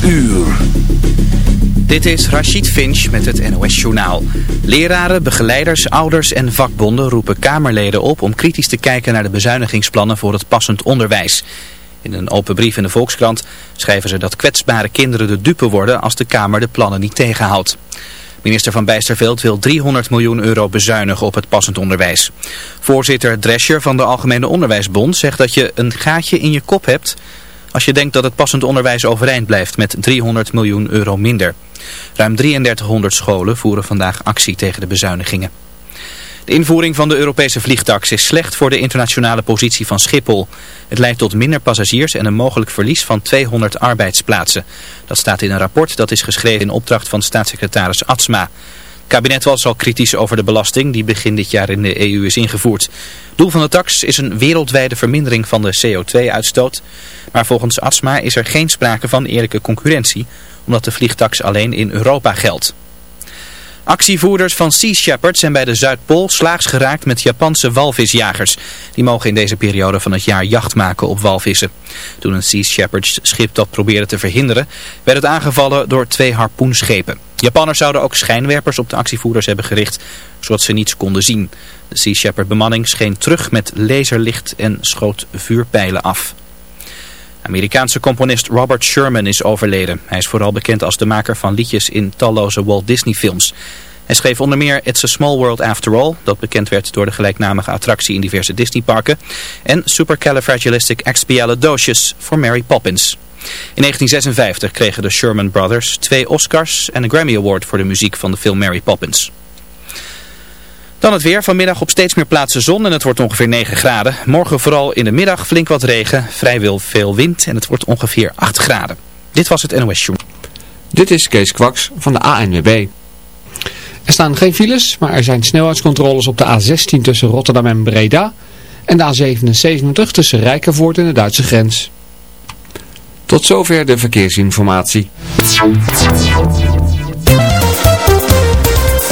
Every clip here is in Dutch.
12 uur. Dit is Rachid Finch met het NOS-journaal. Leraren, begeleiders, ouders en vakbonden roepen Kamerleden op om kritisch te kijken naar de bezuinigingsplannen voor het passend onderwijs. In een open brief in de Volkskrant schrijven ze dat kwetsbare kinderen de dupe worden als de Kamer de plannen niet tegenhoudt. Minister van Bijsterveld wil 300 miljoen euro bezuinigen op het passend onderwijs. Voorzitter Drescher van de Algemene Onderwijsbond zegt dat je een gaatje in je kop hebt als je denkt dat het passend onderwijs overeind blijft met 300 miljoen euro minder. Ruim 3300 scholen voeren vandaag actie tegen de bezuinigingen. De invoering van de Europese vliegtax is slecht voor de internationale positie van Schiphol. Het leidt tot minder passagiers en een mogelijk verlies van 200 arbeidsplaatsen. Dat staat in een rapport dat is geschreven in opdracht van staatssecretaris Atsma. Kabinet was al kritisch over de belasting die begin dit jaar in de EU is ingevoerd. Doel van de tax is een wereldwijde vermindering van de CO2-uitstoot. Maar volgens Atsma is er geen sprake van eerlijke concurrentie, omdat de vliegtax alleen in Europa geldt. Actievoerders van Sea Shepherd zijn bij de Zuidpool slaags geraakt met Japanse walvisjagers. Die mogen in deze periode van het jaar jacht maken op walvissen. Toen een Sea Shepherd schip dat probeerde te verhinderen, werd het aangevallen door twee harpoenschepen. Japanners zouden ook schijnwerpers op de actievoerders hebben gericht, zodat ze niets konden zien. De Sea Shepherd bemanning scheen terug met laserlicht en schoot vuurpijlen af. Amerikaanse componist Robert Sherman is overleden. Hij is vooral bekend als de maker van liedjes in talloze Walt Disney films. Hij schreef onder meer It's a Small World After All, dat bekend werd door de gelijknamige attractie in diverse Disneyparken, en Supercalifragilisticexpialidocious voor Mary Poppins. In 1956 kregen de Sherman Brothers twee Oscars en een Grammy Award voor de muziek van de film Mary Poppins. Dan het weer. Vanmiddag op steeds meer plaatsen zon en het wordt ongeveer 9 graden. Morgen vooral in de middag flink wat regen, vrijwel veel wind en het wordt ongeveer 8 graden. Dit was het NOS Journal. Dit is Kees Kwaks van de ANWB. Er staan geen files, maar er zijn snelheidscontroles op de A16 tussen Rotterdam en Breda en de A77 tussen Rijkenvoort en de Duitse grens. Tot zover de verkeersinformatie.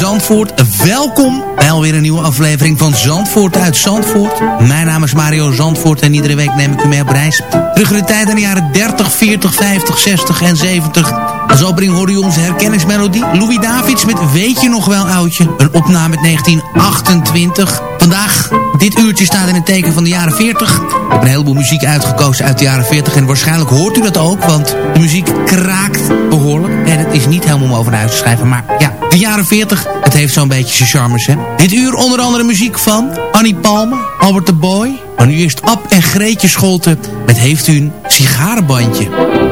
Zandvoort, welkom bij alweer een nieuwe aflevering van Zandvoort uit Zandvoort. Mijn naam is Mario Zandvoort en iedere week neem ik u mee op reis. Terug in de tijd in de jaren 30, 40, 50, 60 en 70. Als opening hoorde u onze herkenningsmelodie. Louis Davids met Weet je nog wel oudje? Een opname uit 1928. Vandaag, dit uurtje staat in het teken van de jaren 40. Ik heb een heleboel muziek uitgekozen uit de jaren 40. En waarschijnlijk hoort u dat ook, want de muziek kraakt behoorlijk. En het is niet helemaal om over huis te schrijven, maar ja, de jaren 40, het heeft zo'n beetje zijn charmes, hè. Dit uur onder andere muziek van Annie Palme, Albert de Boy. Maar nu eerst Ab en Greetje Scholten met Heeft u een sigarenbandje.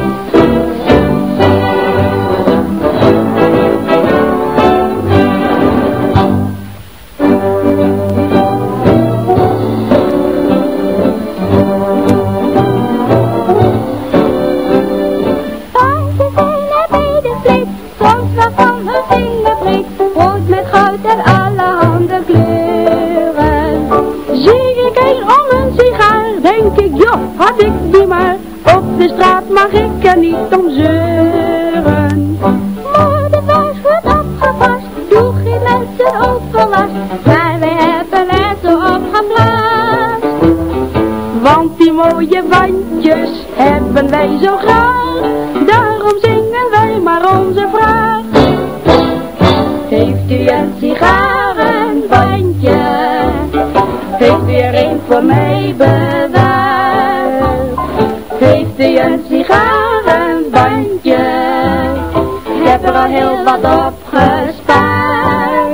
Heb er al heel wat op gespaard.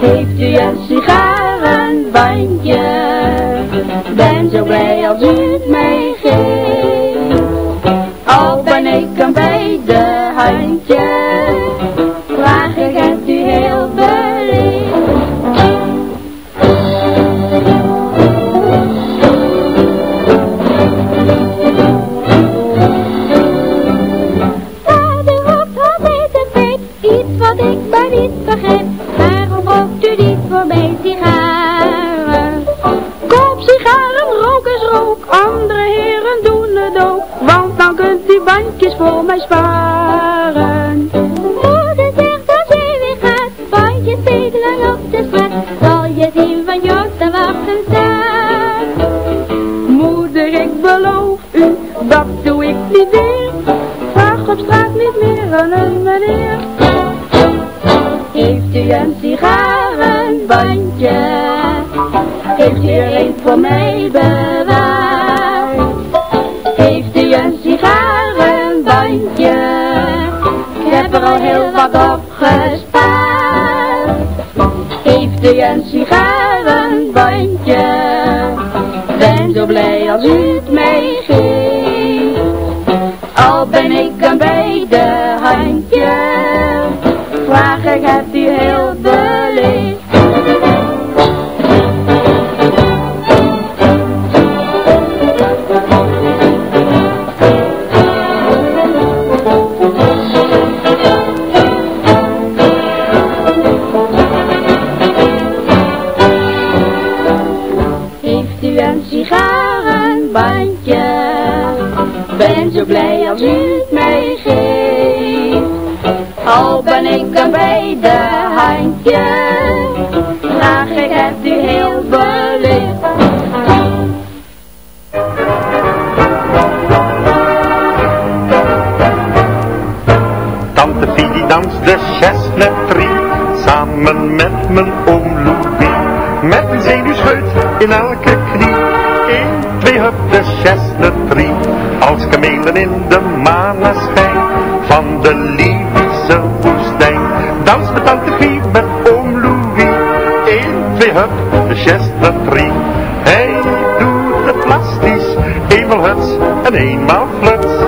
Heeft u een sigarenbandje? Ben zo blij als u U een sigarenbandje? Ben zo blij als u het mij geeft. Al ben ik een beide handje, vraag ik het u heel beleefd. Tante Fie die danst de chestnut samen met mijn oom. Met een zenuwscheut in elke knie. 1, 2 hup de chestnut als kamelen in de maneschijn van de Libische woestijn. Dans met tante Fie met oom Louis. 1, 2 hup de chestnut Hij doet het plastisch, eenmaal huts en eenmaal fluts.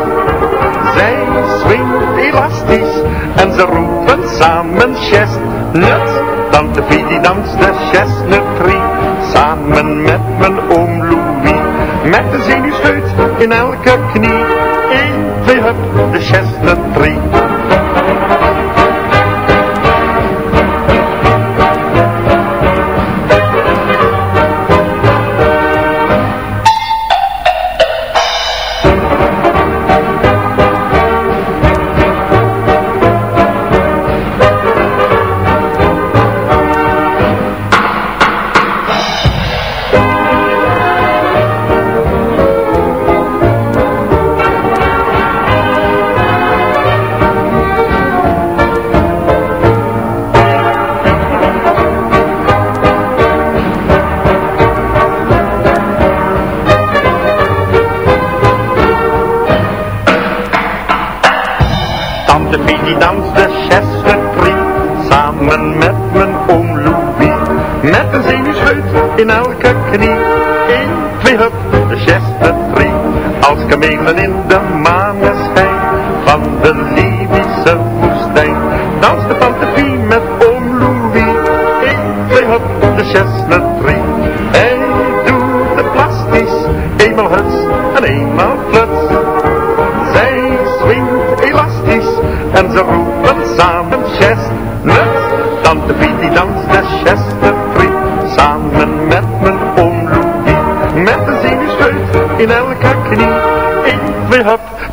Elastisch en ze roepen samen chestnut. Tante Fie die danst de chestnut samen met mijn oom Louis. Met een zenuwscheut in elke knie, 1, 2 hup, de chestnut Tante Fie die danst de chestnut samen met mijn oom Louis. Met een zenuwscheut in elke knie. 1, 2 hup, de chestnut als kamelen in de maneschijn van de Libische woestijn. Dans de Tante Fie met oom Louis. 1, 2 hup, de chestnut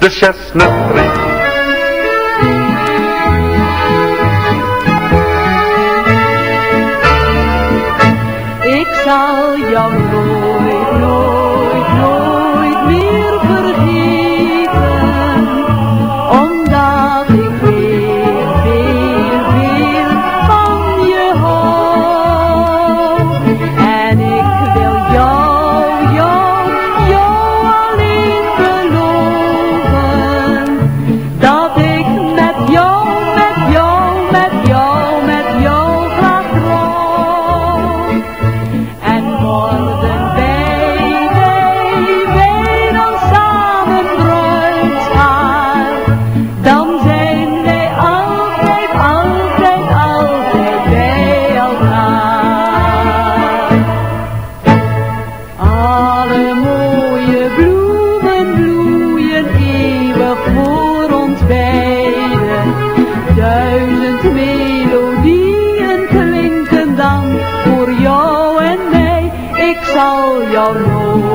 de chestnut Ik zal jou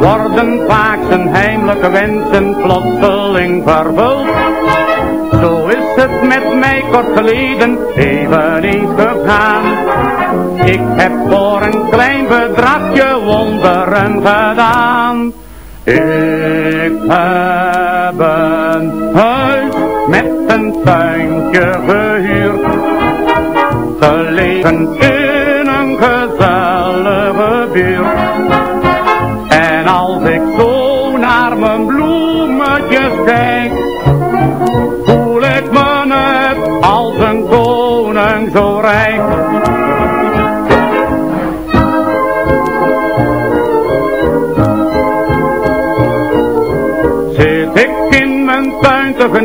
worden vaak zijn heimelijke wensen plotseling vervuld. Zo is het met mij kort geleden eveneens gegaan. Ik heb voor een klein bedragje wonderen gedaan. Ik heb een huis met een tuintje gehuurd gelegen in een gezellige buurt.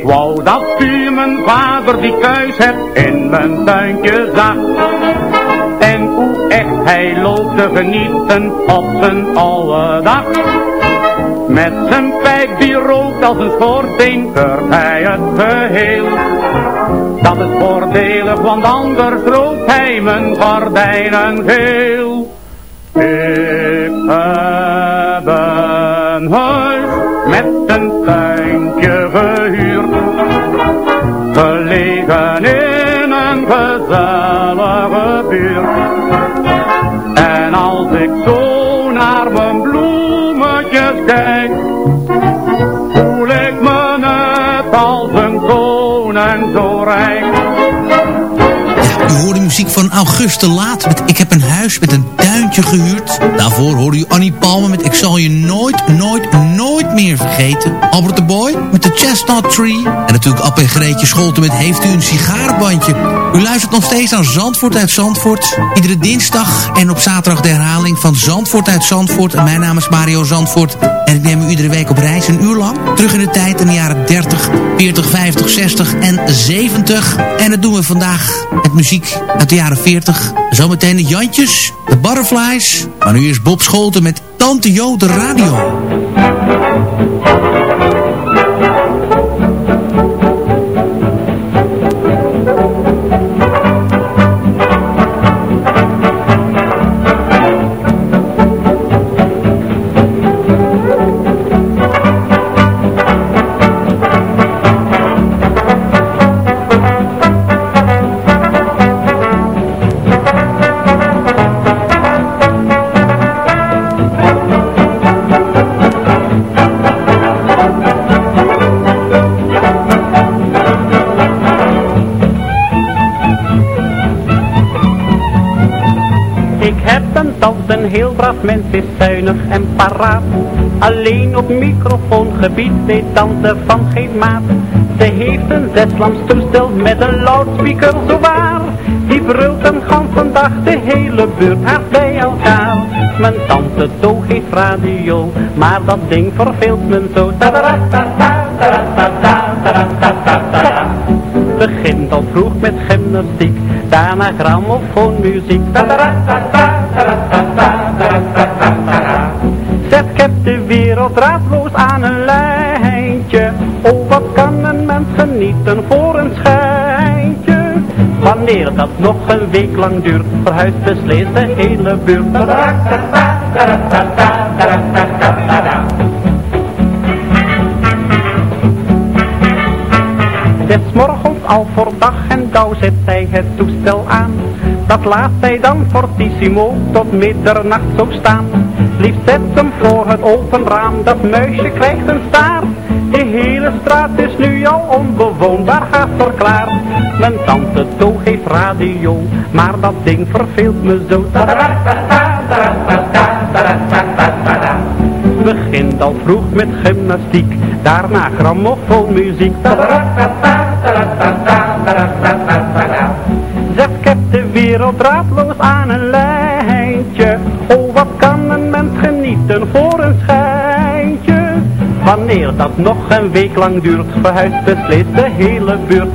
Ik wou dat u mijn vader die kuis hebt in mijn tuintje zag. En hoe echt hij loopt te genieten op zijn oude dag. Met zijn pijp die rookt als een schoorsteen, hij het geheel. Dat is voordelig, want anders rookt hij mijn gordijnen geel. Ik heb een met een tuintje gehuurd, gelegen in een gezellige buurt. En als ik zo naar mijn bloemetjes kijk, voel ik me net als een koning zo rijk. U hoorde muziek van Auguste Laat met Ik heb een huis met een tuintje gehuurd. Daarvoor hoorde u Annie Palmer met Ik zal je nooit, nooit, nooit vergeten. Albert de Boy met de Chestnut Tree. En natuurlijk App en Greetje Scholten met Heeft u een sigarenbandje. U luistert nog steeds naar Zandvoort uit Zandvoort. Iedere dinsdag en op zaterdag de herhaling van Zandvoort uit Zandvoort. En mijn naam is Mario Zandvoort. En ik neem u iedere week op reis een uur lang. Terug in de tijd in de jaren 30, 40, 50, 60 en 70. En dat doen we vandaag met muziek uit de jaren 40. Zometeen de Jantjes, de Butterflies. Maar nu is Bob Scholten met Tante Jo de Radio. Heb een heel braaf mens, is zuinig en paraat. Alleen op microfoongebied weet tante van geen maat. Ze heeft een zeslams toestel met een loudspeaker zo waar. Die brult een ganse dag de hele buurt hard bij elkaar. Mijn tante To heeft radio, maar dat ding verveelt men zo. Begint al vroeg met gymnastiek, daarna grammofoonmuziek. Tadadadada, tadadadada. heb de wereld raadloos aan een lijntje. Oh, wat kan een mens genieten voor een schijntje? Wanneer dat nog een week lang duurt, verhuist beslist de hele buurt. Al voor dag en dauw zet zij het toestel aan. Dat laat zij dan fortissimo tot middernacht zo staan. Liefst zet hem voor het open raam, dat muisje krijgt een staart. De hele straat is nu al onbewoonbaar haast verklaard. Mijn tante To heeft radio, maar dat ding verveelt me zo. Begint al vroeg met gymnastiek, daarna grammofoonmuziek. Zeg, ik de wereld raadloos aan een lijntje. Oh, wat kan een mens genieten voor een schijntje? Wanneer dat nog een week lang duurt, verhuist beslist de hele buurt.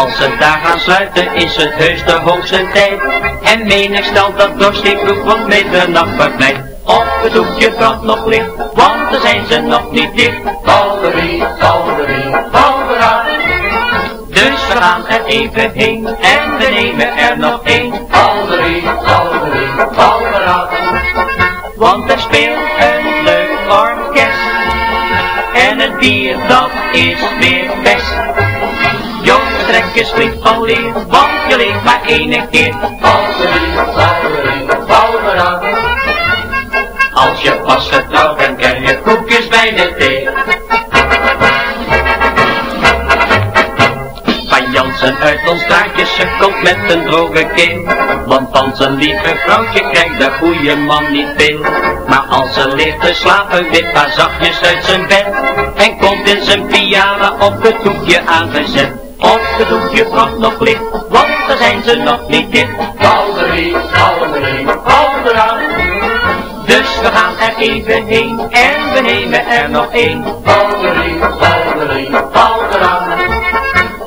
Als ze daar gaan sluiten, is het heus de hoogste tijd. En menig stelt dat dorstig vroeg van middernacht verpleit. Op het hoekje brandt nog licht, want dan zijn ze nog niet dicht. Valerie, Valerie, Valerie. Dus we gaan er even heen en we nemen er nog één. Valerie, Valerie, Valerie. Want er speelt een leuk orkest. bier dat is weer best. Jongens, trek eens flink van leer, want je leeft maar één keer. Als je pas getrouwd bent, ken je koekjes bij de thee. Van Jansen uit ons straatje, ze komt met een droge keel. Want van zijn lieve vrouwtje krijgt de goede man niet veel. Maar als ze ligt te slapen, wipt haar zachtjes uit zijn bed. En komt in zijn pyjama op het hoekje aangezet. Op het hoekje brandt nog licht, want daar zijn ze nog niet dicht. Valerie, Valerie, Valerie. Dus we gaan er even heen en we nemen er nog één. Valerie, Valerie, Valerie.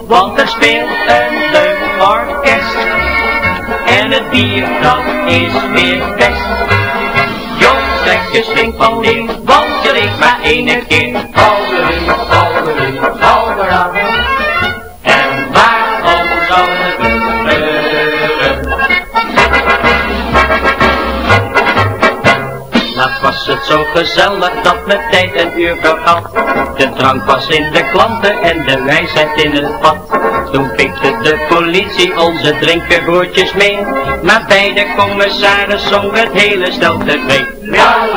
Want er speelt een leuk orkest. En het bier dat is weer best. Jongens, trek van leer, want je leeft maar één keer. Valerie, Valerie, Valerie. Zo gezellig dat met tijd een uur vergat. De drank was in de klanten en de wijsheid in het vat. Toen pikte de politie onze drinkenboordjes mee. Maar bij de commissaris zong het hele stel tevreden. Ja,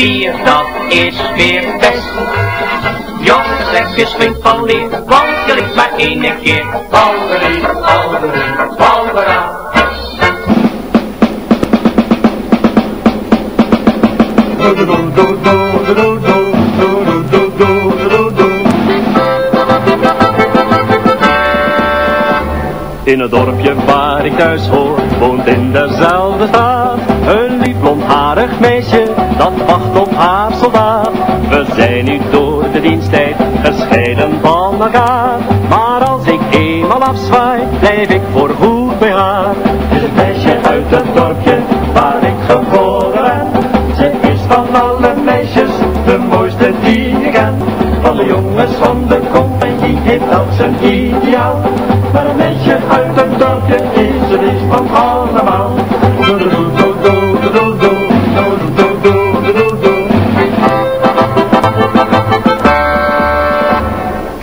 vier, dat is weer best. Jongens, lekker je van leer, want je ligt maar één keer. Balderie, balderie, baldera. In het dorpje waar ik thuis hoor, woont in dezelfde stad een lief blondharig meisje dat wacht op haar soldaat. We zijn nu door de diensttijd gescheiden van elkaar. Maar als ik eenmaal afzwaai, blijf ik voor goed bij haar. Het is een meisje uit het dorpje waar ik geboren ben. Ze is van alle meisjes de mooiste die ik ken Van de jongens van de compagnie heeft dat zijn ideaal. Maar een meisje uit het dorpje is het liefst van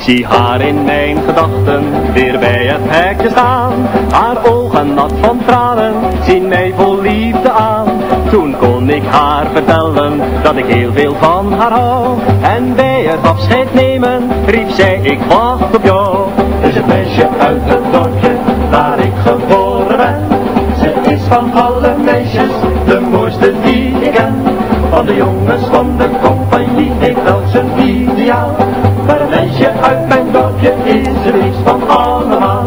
zie haar in mijn gedachten weer bij het hekje staan. Haar ogen nat van tranen zien mij vol liefde aan. Toen kon ik haar vertellen dat ik heel veel van haar hou. En bij het afscheid nemen riep zij ik wacht op jou. is een meisje uit het dorpje waar ik geboren ben. Ze is van alle meisjes de mooiste die ik ken. Van de jongens van de compagnie heeft wel zijn ideaal is het liefst van allemaal.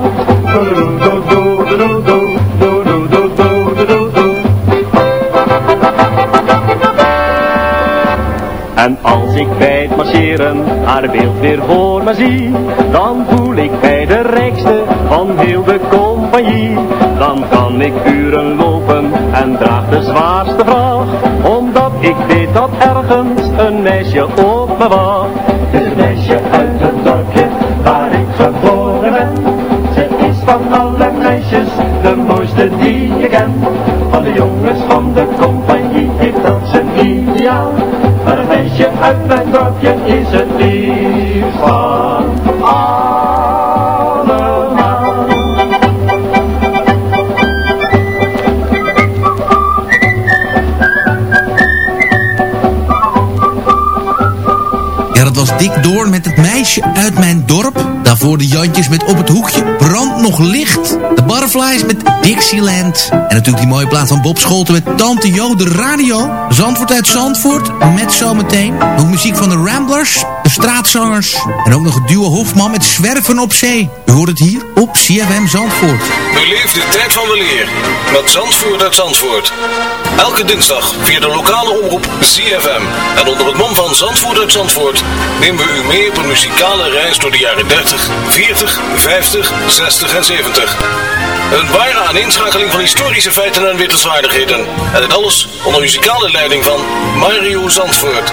En als ik bij het marcheren haar beeld weer voor me zie, dan voel ik mij de rijkste van heel de compagnie. Dan kan ik uren lopen en draag de zwaarste vracht, omdat ik weet dat ergens een meisje op me wacht. Een meisje uit de meisjes de mooiste die je kent. Van de jongens van de compagnie heeft dat zijn ideaal. Maar een meisje uit mijn dorpje is het liefst Doorn met het meisje uit mijn dorp. Daarvoor de Jantjes met Op het Hoekje brand nog licht. De Butterflies met Dixieland. En natuurlijk die mooie plaat van Bob Scholten met Tante Jo de Radio. Zandvoort uit Zandvoort met zometeen nog muziek van de Ramblers, Straatzangers. En ook nog het duo Hofman met Zwerven op Zee. U hoort het hier op CFM Zandvoort. Beleef de tijd van de leer met Zandvoort uit Zandvoort. Elke dinsdag via de lokale omroep ZFM. En onder het mom van Zandvoort uit Zandvoort nemen we u mee op een muzikale reis door de jaren 30, 30, 40, 50, 60 en 70. Een ware aaninschakeling van historische feiten en wittelswaardigheden. En dit alles onder muzikale leiding van Mario Zandvoort.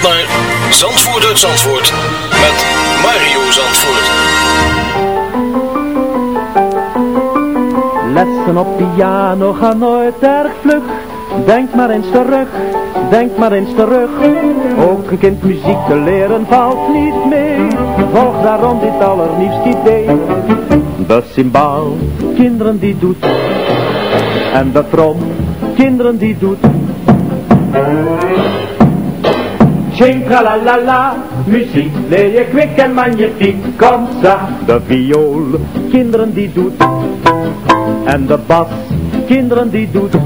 naar Zandvoort Zandvoort met Mario Zandvoort. Lessen op piano gaan nooit erg vlug. Denk maar eens terug, denk maar eens terug. Ook een kind muziek te leren valt niet mee. Volg daarom dit allernieuwste idee. De cymbaal, kinderen die doet. En de trom, kinderen die doet. Tjinka la la la, muziek leer je kwik en magnifiek. Kom de viool, kinderen die doet. En de bas, kinderen die doet.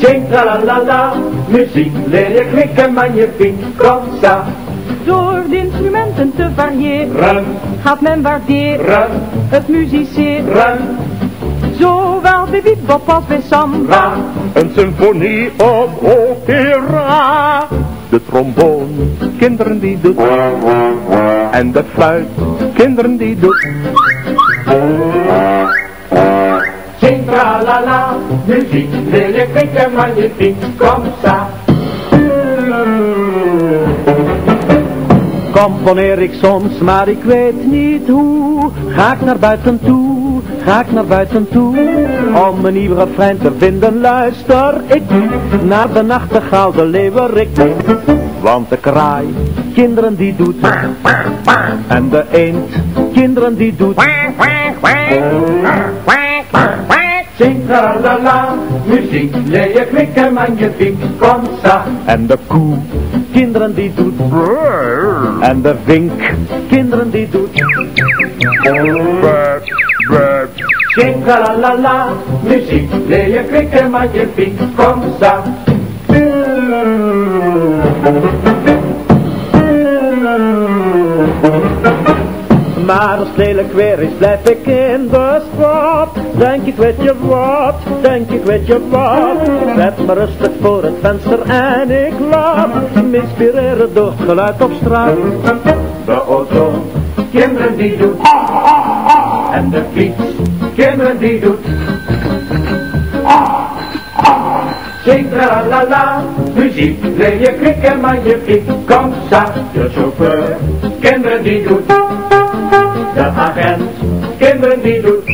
Tjinka la la la, muziek leer je kwik en magnifiek. Kom Door de instrumenten te variëren gaat men waarderen het musiceren. Zowel bij bebop als bij samba. Een symfonie of opera. De tromboon, kinderen die doet. En de fluit, kinderen die doet. Zing tra la la, muziek leer je kwik en magnifiek. Kom sa. Componeer ik soms, maar ik weet niet hoe. Ga ik naar buiten toe, ga ik naar buiten toe. Om een nieuw refrein te vinden, luister ik naar de nachtegaal, de leeuwerik. Want de kraai, kinderen die doet. En de eend, kinderen die doet. Zing muziek, je kwik en magnifiek. Kom sa. En de koe, kinderen die doet. En de vink, kinderen die doet. Zing tra la la la, muziek, leer je kwik en magnifiek. Kom sa. Maar als het lelijk weer is, blijf ik in de spot. Denk ik weet je wat, denk ik weet je wat. Zet me rustig voor het venster en ik laat me inspireren door het geluid op straat. De auto, kinderen die doet. En de fiets, kinderen die doet. Zing tra la la, muziek, leer je kwik en magnifiek. Kom sa, de chauffeur, kinderen die doet. De agent, kinderen die doet.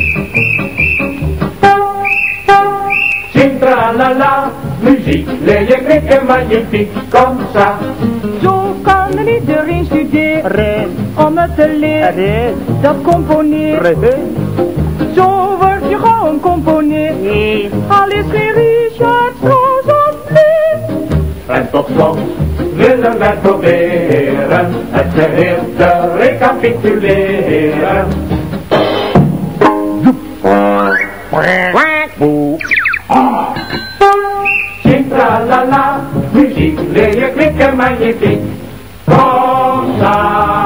Zing tra la la, muziek, leer je kwik en magnifiek. Kom sa. Zo kan iedereen studeren om het te leren. Dat componeren. Zo word je gewoon componeer. Al is geen Richard Strauss of niet. En tot slot willen wij proberen het geheel te recapituleren. Zing tra la la, muziek, leer je klikken magnifiek. Rosa.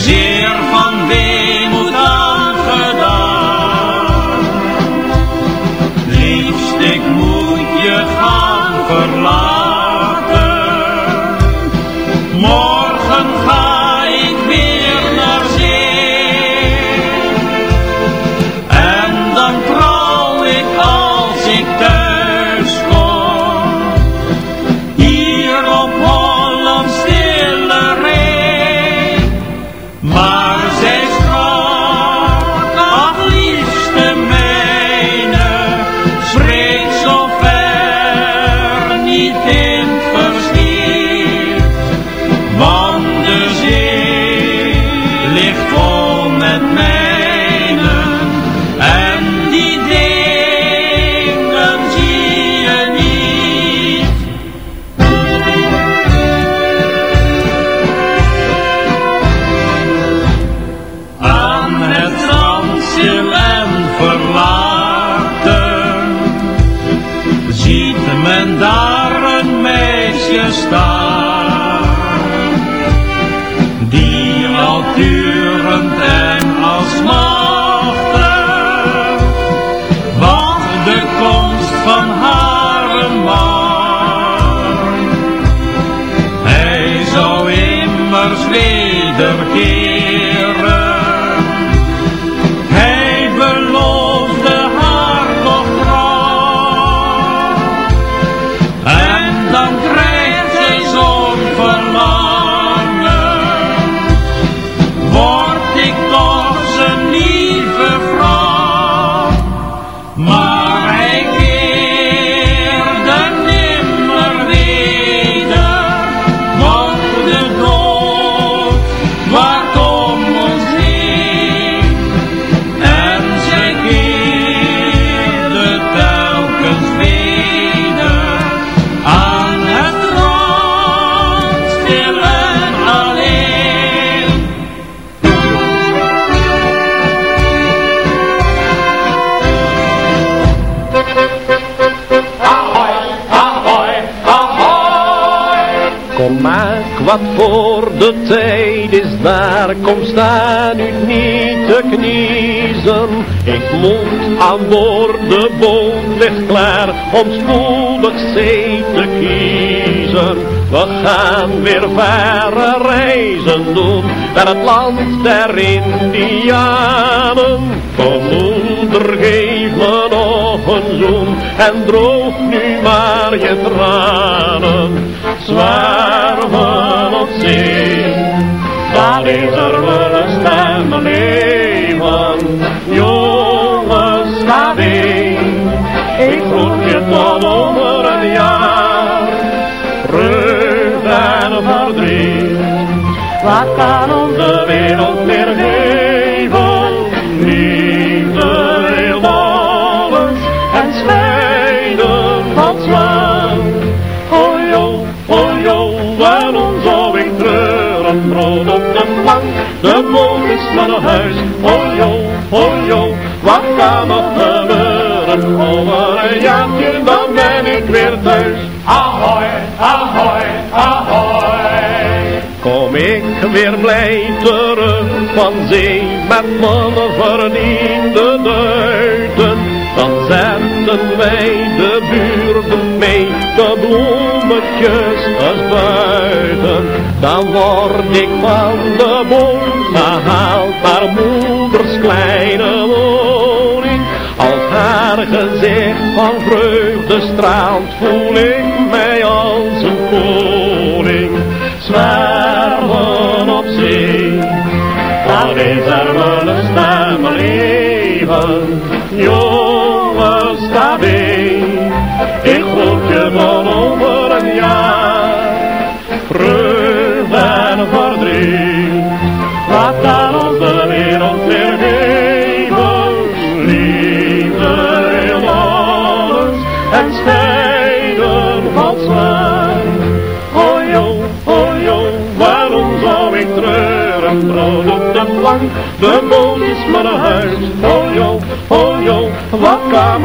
Zeer sta nu niet te kniezen. Ik moet aan boord, de boot ligt klaar, om spoedig zee te kiezen. We gaan weer verre reizen doen, naar het land der Indianen. Kom moeder, geef me nog een zoen, en droog nu maar je tranen. Zwerven op zee, daar is er wel een stem leven. Jongens, ga mee, ik vroeg je tot over een jaar. Vreugde en verdriet, wat kan onze wereld weer weer blij van zee met mijn verdiende duiten. Dan zetten wij de buurten mee, de bloemetjes als buiten. Dan word ik van de boom gehaald naar moeders kleine woning. Als haar gezicht van vreugde straalt, voel ik mij als een koning. Zwerven wel een stem leven. Jongens, sta mee, ik groet je dan over een jaar. Vreugde en verdriet, de boot is mijn huis. Oh joh, oh joh, wat kan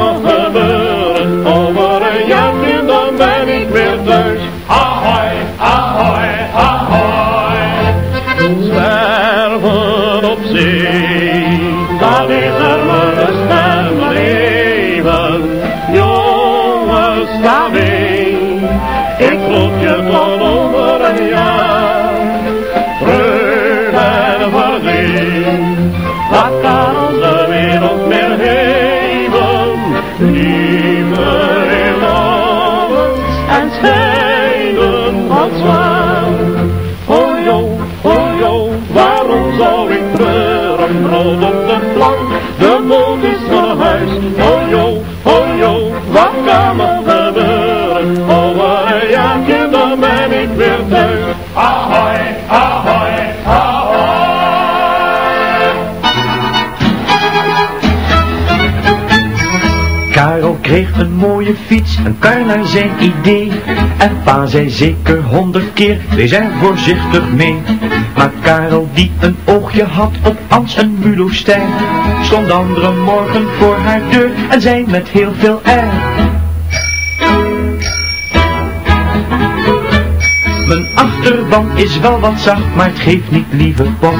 kreeg een mooie fiets, een kar naar zijn idee. En pa zei zeker honderd keer, wees er voorzichtig mee. Maar Karel die een oogje had op Ans en Mulostijn, stond andere morgen voor haar deur en zei met heel veel air. Mijn achterband is wel wat zacht, maar het geeft niet, lieve pop.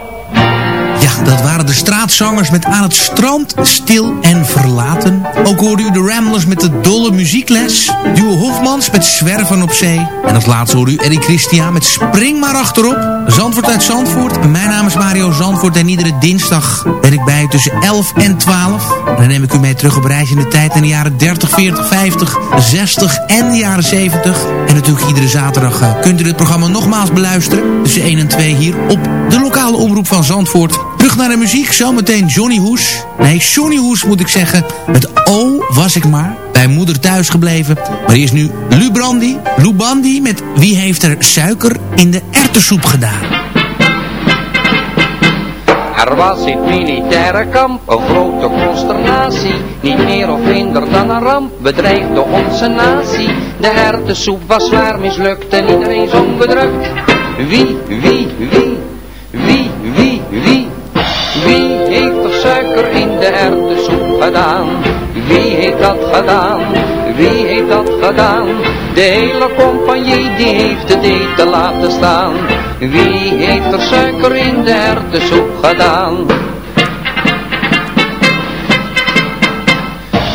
Straatzangers met Aan het strand, stil en verlaten. Ook hoorde u de Ramblers met de dolle muziekles. Duo Hofmans met Zwerven op zee. En als laatste hoorde u Eddie Christian met Spring maar achterop. Zandvoort uit Zandvoort. Mijn naam is Mario Zandvoort en iedere dinsdag ben ik bij u tussen 11 en 12. En dan neem ik u mee terug op reis in de tijd in de jaren 30, 40, 50, 60 en de jaren 70. En natuurlijk iedere zaterdag uh, kunt u dit programma nogmaals beluisteren. Tussen 1 en 2 hier op de lokale omroep van Zandvoort. Terug naar de muziek, zometeen Johnny Hoes. Nee, Johnny Hoes moet ik zeggen. Met O was ik maar bij moeder thuis gebleven. Maar hier is nu Lubrandi, Lubandi met Wie heeft er suiker in de erwtensoep gedaan? Er was in het militaire kamp een grote consternatie. Niet meer of minder dan een ramp bedreigde onze natie. De erwtensoep was zwaar mislukt en iedereen zong bedrukt. Wie, wie, wie, suiker in de erwtensoep gedaan? Wie heeft dat gedaan? Wie heeft dat gedaan? De hele compagnie die heeft het eten laten staan. Wie heeft er suiker in de erwtensoep gedaan?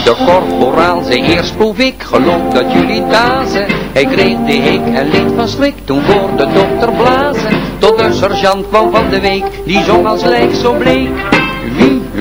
De korporaal zei eerst proef ik, geloof dat jullie dazen. Hij kreeg de hik en liet van schrik toen voor de dokter blazen. Tot de sergeant kwam van de week, die zong als lijk zo bleek.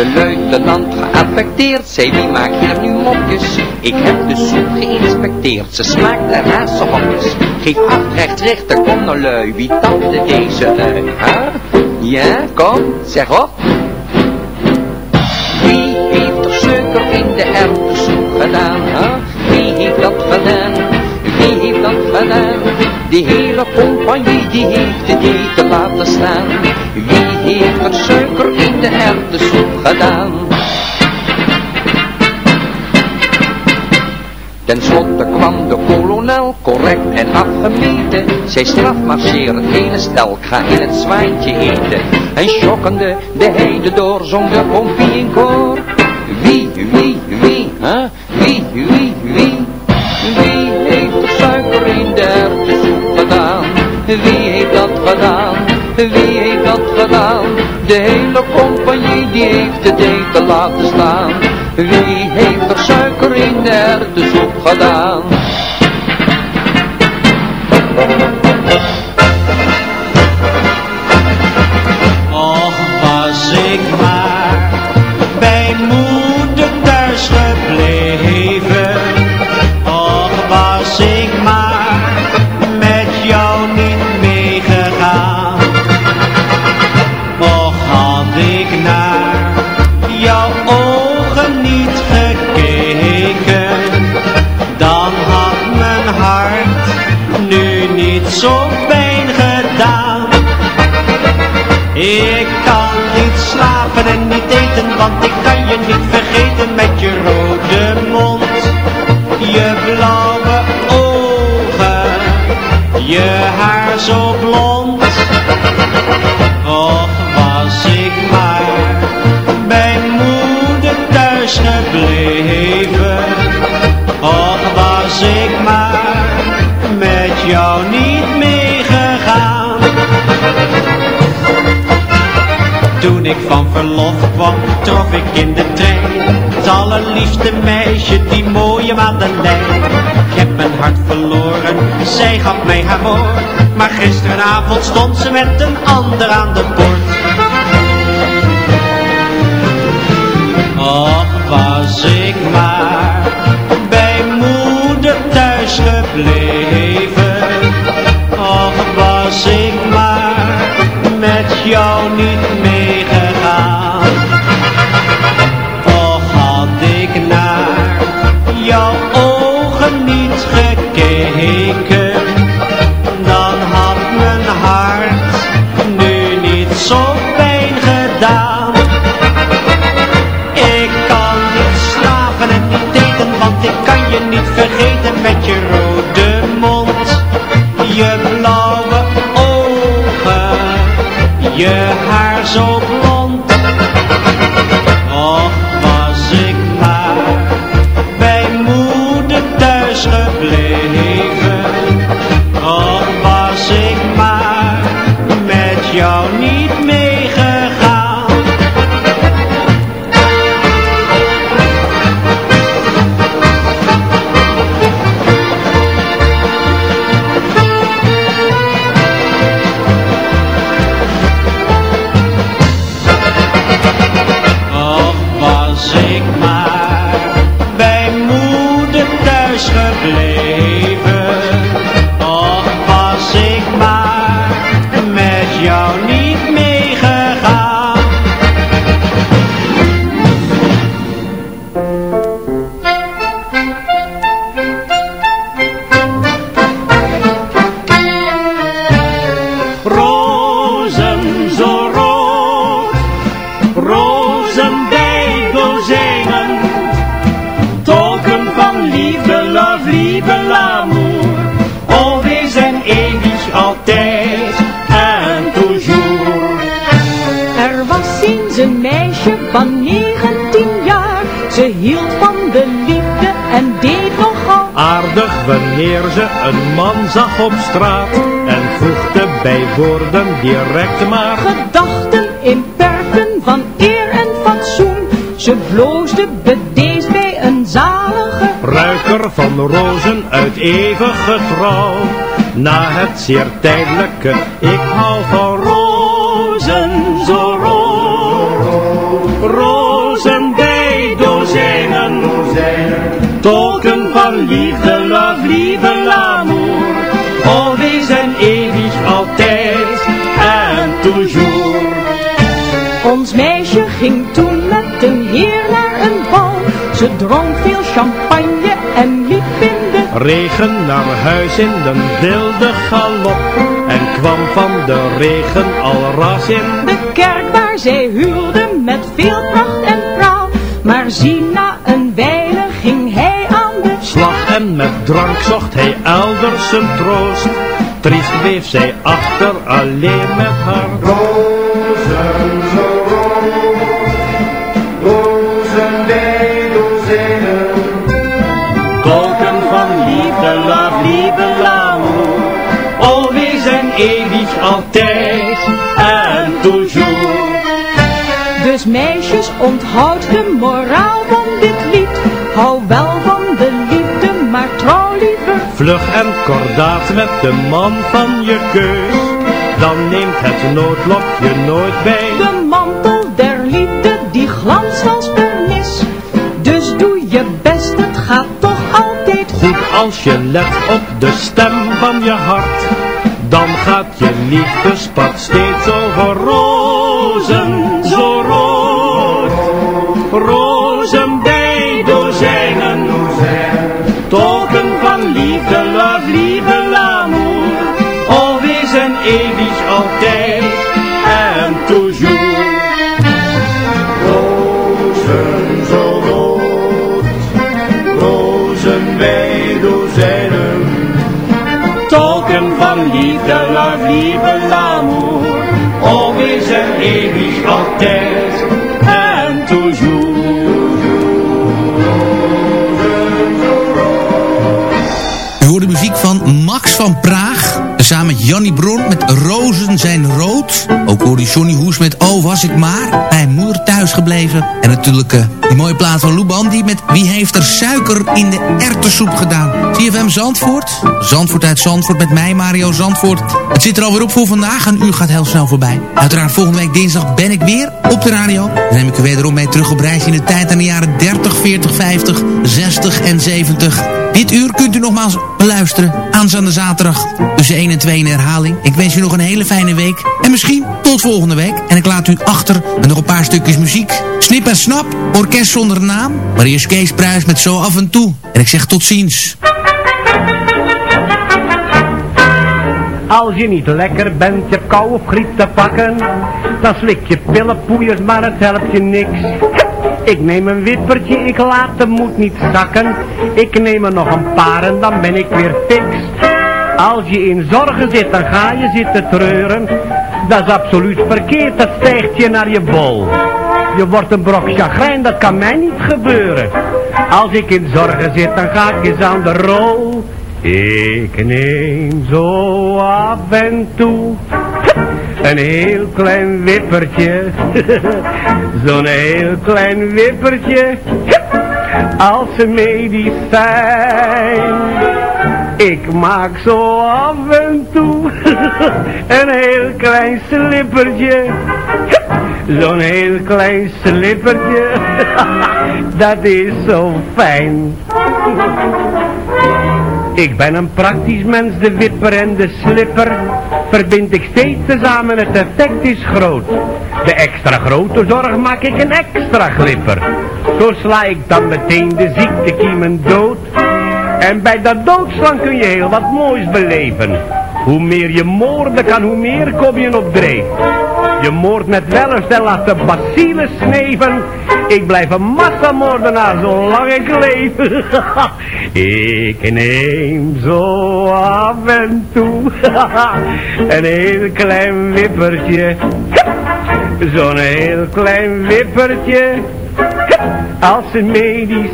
De luitenant geaffecteerd, zei wie maakt hier nu mopjes? Ik heb de soep geïnspecteerd, ze smaakt naar hazenhopjes. Geef acht recht rechter, kom nou wie tandde deze lui? Ja, kom, zeg op. Wie heeft er suiker in de erwtensoep gedaan? Wie heeft dat gedaan? Wie heeft dat gedaan? Die hele compagnie die heeft het eten laten staan. Wie heeft er suiker in de erwtensoep gedaan? Ten slotte kwam de kolonel, correct en afgemeten. Zij strafmarcheer het hele stel, ga in het zwaantje eten. En schokkende de heide door, zong de in koor. Wie, wie, wie, hè? Wie, wie? Wie Wie heeft dat gedaan? Wie heeft dat gedaan? De hele compagnie die heeft het eten laten staan. Wie heeft er suiker in de erwtensoep gedaan? Want ik kan je niet ik van verlof kwam, trof ik in de trein. Het allerliefste meisje, die mooie Madeleine. Ik heb mijn hart verloren, zij gaf mij haar woord. Maar gisteravond stond ze met een ander aan de poort altijd en toujours. Er was eens een meisje van 19 jaar. Ze hield van de liefde en deed nogal Aardig wanneer ze een man zag op straat en voegde bij woorden direct maar gedachten in perken van eer en fatsoen. Ze bloosde bedeesd bij een zalige ruiker van rozen uit eeuwige trouw. Na het zeer tijdelijke, ik hou van rozen zo rood. Rozen bij dozijnen, tolken van liefde, love, liefde, l'amour. Always en eeuwig, altijd en toujours. Ons meisje ging toen met een heer naar een bal. Ze dronk veel champagne Regen naar huis in een wilde galop En kwam van de regen al ras in de kerk waar zij huwde met veel pracht en praal. Maar zie na een wijle ging hij aan de Slag en met drank zocht hij elders zijn troost. Triest bleef zij achter, alleen met haar rozen zo rood, altijd en toujours. Dus meisjes, onthoud de moraal van dit lied. Hou wel van de liefde, maar trouw liever. Vlug en kordaat met de man van je keus. Dan neemt het noodlot je nooit bij. De mantel der liefde, die glanst als vernis. Dus doe je best, het gaat toch altijd Goed als je let op de stem van je hart. Dan gaat je liefdespad steeds over Samen met Jannie Bron met Rozen zijn rood. Ook hoorde Johnny Hoes met Oh was ik maar. Bij moeder thuis gebleven. En natuurlijk eh, die mooie plaat van Lou Bandy met Wie heeft er suiker in de erwtensoep gedaan. CFM Zandvoort. Zandvoort uit Zandvoort met mij Mario Zandvoort. Het zit er alweer op voor vandaag. Een uur gaat heel snel voorbij. Uiteraard volgende week dinsdag ben ik weer op de radio. Dan neem ik u wederom mee terug op reis in de tijd aan de jaren 30, 40, 50, 60 en 70. Dit uur kunt u nogmaals beluisteren. Aanstaande zaterdag tussen 1 en 2 in herhaling. Ik wens u nog een hele fijne week. En misschien tot volgende week. En ik laat u achter met nog een paar stukjes muziek. Snip en Snap, orkest zonder naam. Maar eerst Kees Pruis met Zo af en toe. En ik zeg tot ziens. Als je niet lekker bent, je hebt kou griep te pakken, dan slik je pillenpoeiers, maar het helpt je niks. Ik neem een wippertje, ik laat de moed niet zakken. Ik neem er nog een paar en dan ben ik weer fix. Als je in zorgen zit, dan ga je zitten treuren. Dat is absoluut verkeerd, dat stijgt je naar je bol. Je wordt een brok chagrijn, dat kan mij niet gebeuren. Als ik in zorgen zit, dan ga ik eens aan de rol. Ik neem zo af en toe een heel klein wippertje, zo'n heel klein wippertje, als een medicijn. Ik maak zo af en toe een heel klein slippertje, zo'n heel klein slippertje, dat is zo fijn. Ik ben een praktisch mens, de wipper en de slipper verbind ik steeds tezamen, het effect is groot. De extra grote zorg maak ik een extra glipper. Zo sla ik dan meteen de ziektekiemen dood. En bij dat doodslaan kun je heel wat moois beleven. Hoe meer je moorden kan, hoe meer kom je op dreef. Je moordt met wellust en laat de bacillen sneven. Ik blijf een massamoordenaar zolang ik leef. ik neem zo af en toe een heel klein wippertje. Zo'n heel klein wippertje als een medicijn.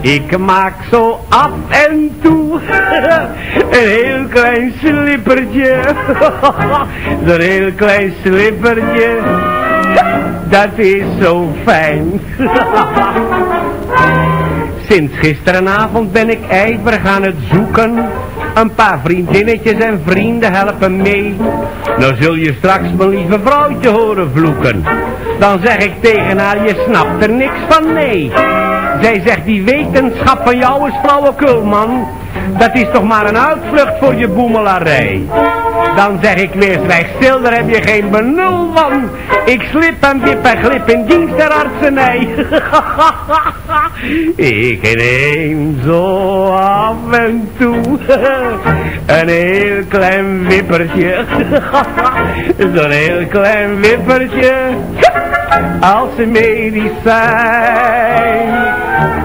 Ik maak zo af en toe een heel klein slippertje. Zo'n heel klein slippertje, dat is zo fijn. Sinds gisterenavond ben ik ijverig aan het zoeken. Een paar vriendinnetjes en vrienden helpen mee. Nou zul je straks mijn lieve vrouwtje horen vloeken. Dan zeg ik tegen haar, je snapt er niks van, nee. Zij zegt, die wetenschap van jou is flauwekul, man. Dat is toch maar een uitvlucht voor je boemelarij. Dan zeg ik weer, zwijg stil, daar heb je geen benul van. Ik slip en wip en glip in dienst der artsenij. ik neem zo af en toe een heel klein wippertje. Zo'n heel klein wippertje als medicijn.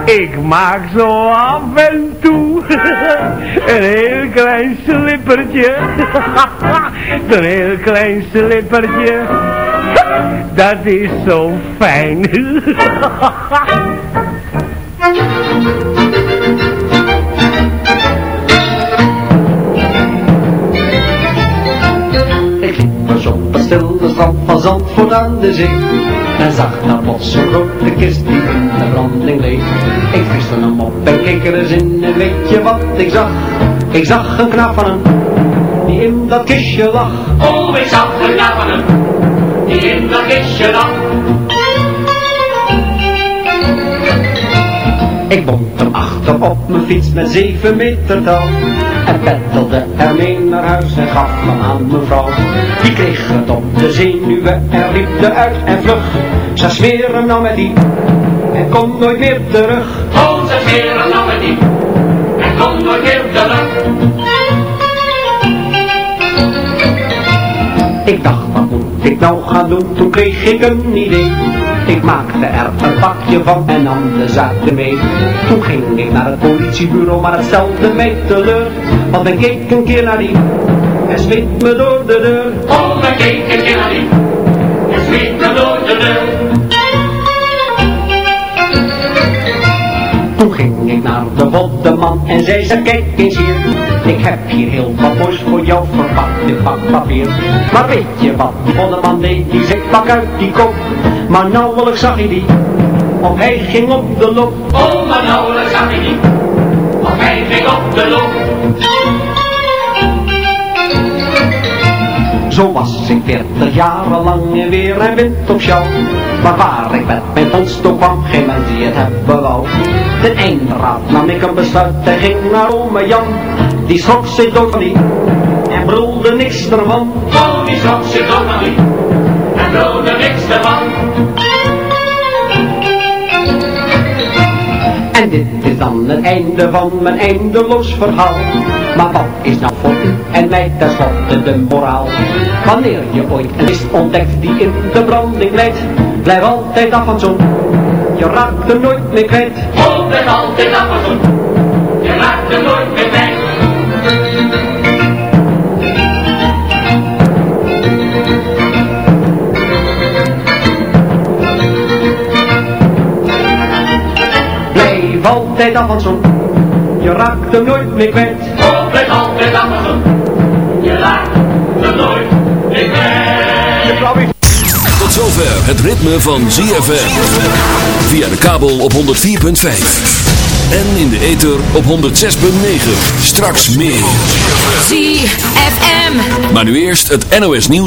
Ik maak zo af en toe een heel klein slippertje. een heel klein slippertje. Dat is zo fijn. Stilde strand van Zandvoort aan de zee En zag daar plots een grote kist die in de branding leeg Ik viste hem op en keek er eens in en weet je wat ik zag? Ik zag een knap van hem, die in dat kistje lag Oh, ik zag een knap van hem, die in dat kistje lag. Ik bond hem achter op mijn fiets met zeven meter touw En peddelde ermee naar huis en gaf hem aan mevrouw Die kreeg het op de zenuwen en riep eruit en vlug Ze smeren nou met die en komt nooit meer terug Oh, ze smeren nou met die, en komt nooit meer terug. Ik dacht, wat moet ik nou gaan doen? Toen kreeg ik een idee. Ik maakte er een pakje van en nam de zaken mee. Toen ging ik naar het politiebureau, maar het stelde mij teleur. Want ik keek een keer naar die en smeet me door de deur. Oh, we keek een keer naar die, en me door de deur. Toen ging de voddeman en zei ze kijk eens hier Ik heb hier heel wat moois voor jou verpakt in pakpapier Maar weet je wat die voddeman deed? Die zei pak uit die kop Maar nauwelijks zag hij die Of hij ging op de loop Oh, maar nauwelijks zag ik die, of hij ging op de loop. Zo was ik veertig jaren lang in weer en wind op jou. Maar waar ik met mijn vondst op kwam, geen mens die het hebben wou. Ten einde raad nam ik een besluit en ging naar ome Jan. Die schrok zich dood van die en brulde niks ervan. Oh, die schrok zich dood van die, en wilde niks ervan. En dit is dan het einde van mijn eindeloos verhaal. Maar wat is nou voor u en mij tenslotte de moraal? Wanneer je ooit een mist ontdekt die in de branding leidt, blijf altijd af van zo'n. Je raakt er nooit meer kwijt. Altijd, altijd af en toe, je raakt er nooit meer bij. Blijf altijd af van zo'n. Je raakt er nooit meer kwijt. Altijd, altijd toe, je raakt er nooit meer bij. Tot zover het ritme van ZFM. Via de kabel op 104.5. En in de ether op 106.9. Straks meer. ZFM. Maar nu eerst het NOS nieuws.